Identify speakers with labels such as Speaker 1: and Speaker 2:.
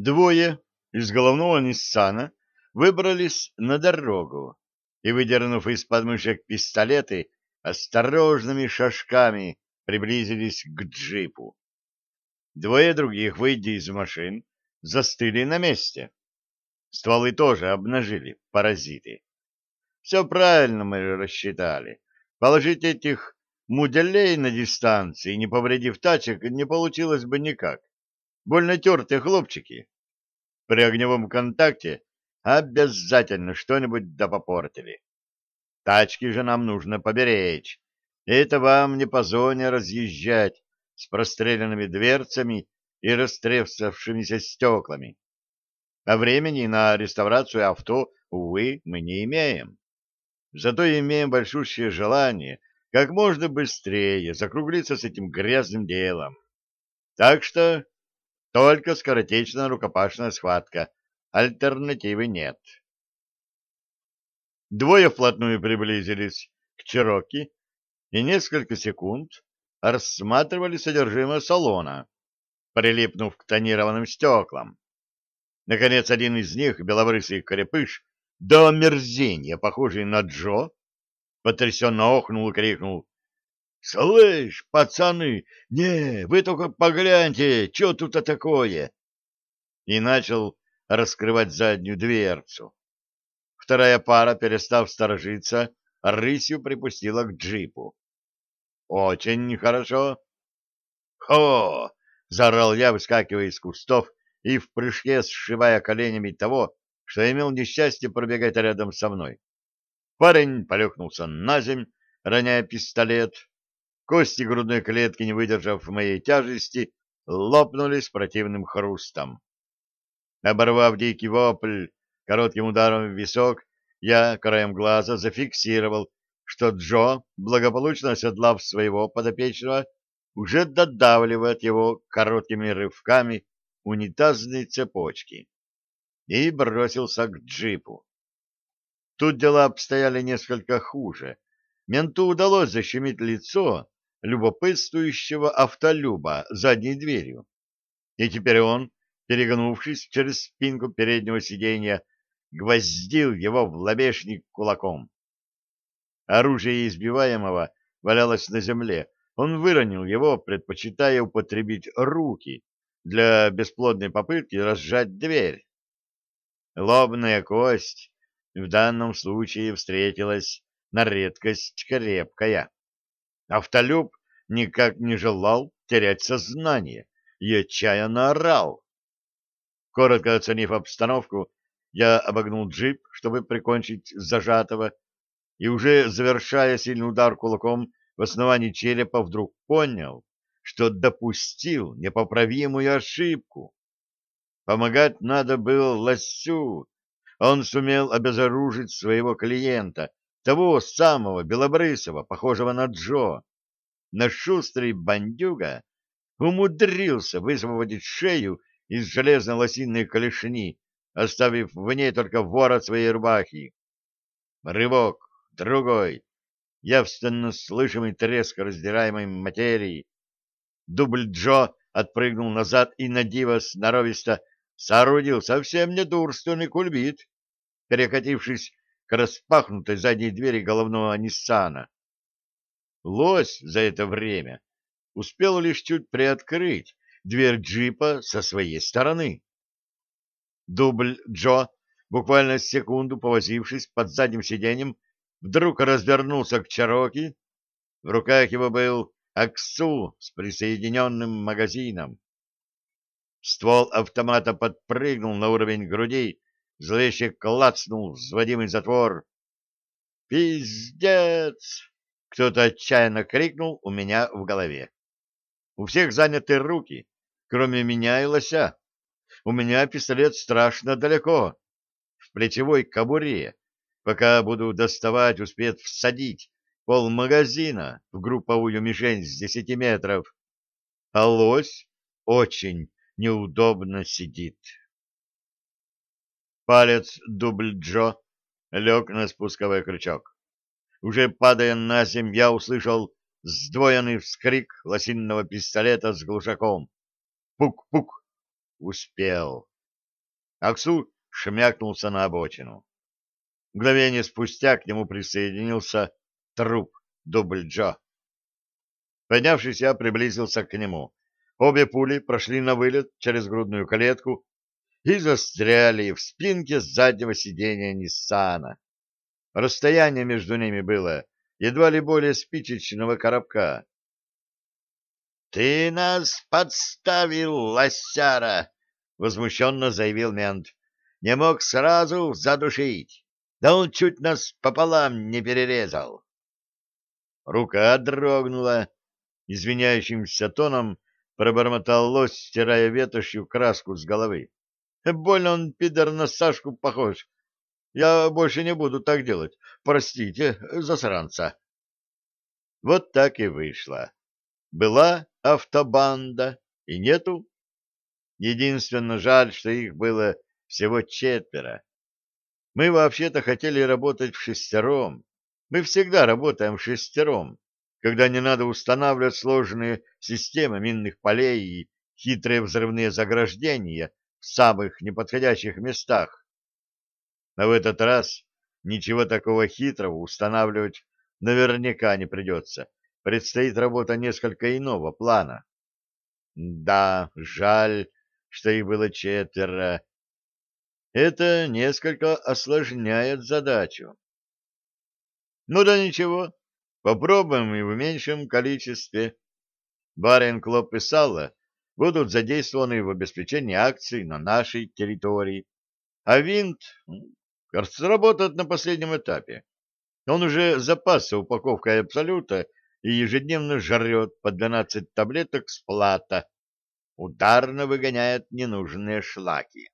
Speaker 1: Двое из головного Ниссана выбрались на дорогу и, выдернув из подмышек пистолеты, осторожными шажками приблизились к джипу. Двое других, выйдя из машин, застыли на месте. Стволы тоже обнажили паразиты. Все правильно мы рассчитали. Положить этих муделей на дистанции, не повредив тачек, не получилось бы никак. Больно тертые хлопчики. При огневом контакте обязательно что-нибудь да попортили. Тачки же нам нужно поберечь. Это вам не по зоне разъезжать с простреленными дверцами и растрескавшимися стеклами. А времени на реставрацию авто, увы, мы не имеем. Зато имеем большущее желание как можно быстрее закруглиться с этим грязным делом. Так что только скоротечная рукопашная схватка. Альтернативы нет. Двое вплотную приблизились к Чироки и несколько секунд рассматривали содержимое салона, прилипнув к тонированным стеклам. Наконец, один из них, белобрысый крепыш, до омерзения, похожий на Джо, потрясенно охнул и крикнул. — Слышь, пацаны, не, вы только погляньте, что тут такое? И начал раскрывать заднюю дверцу. Вторая пара, перестав сторожиться, рысью припустила к джипу. — Очень хорошо. — Хо! — заорал я, выскакивая из кустов и в прыжке сшивая коленями того, что имел несчастье пробегать рядом со мной. Парень полегнулся на земь, роняя пистолет. Кости грудной клетки, не выдержав моей тяжести, лопнули с противным хрустом. Оборвав дикий вопль коротким ударом в висок, я краем глаза зафиксировал, что Джо, благополучно оседлав своего подопечного, уже додавливает его короткими рывками унитазной цепочки и бросился к джипу. Тут дела обстояли несколько хуже. Менту удалось защемить лицо любопытствующего автолюба задней дверью. И теперь он, перегнувшись через спинку переднего сиденья, гвоздил его в лобешник кулаком. Оружие избиваемого валялось на земле. Он выронил его, предпочитая употребить руки для бесплодной попытки разжать дверь. Лобная кость в данном случае встретилась на редкость крепкая. Автолюб никак не желал терять сознание и отчаянно орал. Коротко оценив обстановку, я обогнул джип, чтобы прикончить зажатого, и уже завершая сильный удар кулаком в основании черепа, вдруг понял, что допустил непоправимую ошибку. Помогать надо было Лосю. Он сумел обезоружить своего клиента, того самого белобрысого, похожего на Джо. На шустрый бандюга умудрился высвободить шею из железной лосиной колешни, оставив в ней только ворот своей рубахи. Рывок, другой, явственно слышимый треск раздираемой материи. Дубль Джо отпрыгнул назад и на диво сноровисто соорудил совсем недурственный кульбит, перекатившись к распахнутой задней двери головного Ниссана. Лось за это время успел лишь чуть приоткрыть дверь джипа со своей стороны. Дубль Джо, буквально секунду повозившись под задним сиденьем, вдруг развернулся к Чароки. В руках его был Аксу с присоединенным магазином. Ствол автомата подпрыгнул на уровень груди, зловеще клацнул взводимый затвор. «Пиздец!» — кто-то отчаянно крикнул у меня в голове. У всех заняты руки, кроме меня и лося. У меня пистолет страшно далеко, в плечевой кобуре. Пока буду доставать, успеет всадить пол магазина в групповую мишень с десяти метров. А лось очень неудобно сидит. Палец дубль Джо лег на спусковой крючок. Уже падая на землю, я услышал сдвоенный вскрик лосинного пистолета с глушаком. Пук-пук! Успел. Аксу шмякнулся на обочину. Мгновение спустя к нему присоединился труп Дубль Джо. Поднявшись, я приблизился к нему. Обе пули прошли на вылет через грудную клетку и застряли в спинке заднего сиденья Ниссана. Расстояние между ними было едва ли более спичечного коробка. — Ты нас подставил, лосяра! — возмущенно заявил мент. — Не мог сразу задушить. Да он чуть нас пополам не перерезал. Рука дрогнула. Извиняющимся тоном пробормотал лось, стирая ветошью краску с головы. Больно он, пидор, на Сашку похож. Я больше не буду так делать. Простите, засранца. Вот так и вышло. Была автобанда, и нету. Единственно жаль, что их было всего четверо. Мы вообще-то хотели работать в шестером. Мы всегда работаем в шестером, когда не надо устанавливать сложные системы минных полей и хитрые взрывные заграждения в самых неподходящих местах. Но в этот раз ничего такого хитрого устанавливать наверняка не придется. Предстоит работа несколько иного плана. Да, жаль, что их было четверо. Это несколько осложняет задачу. Ну да ничего, попробуем и в меньшем количестве. Барен Клоп и Салла будут задействованы в обеспечении акций на нашей территории, а винт сработает на последнем этапе. Он уже запасся упаковкой Абсолюта и ежедневно жрет по 12 таблеток сплата. Ударно выгоняет ненужные шлаки.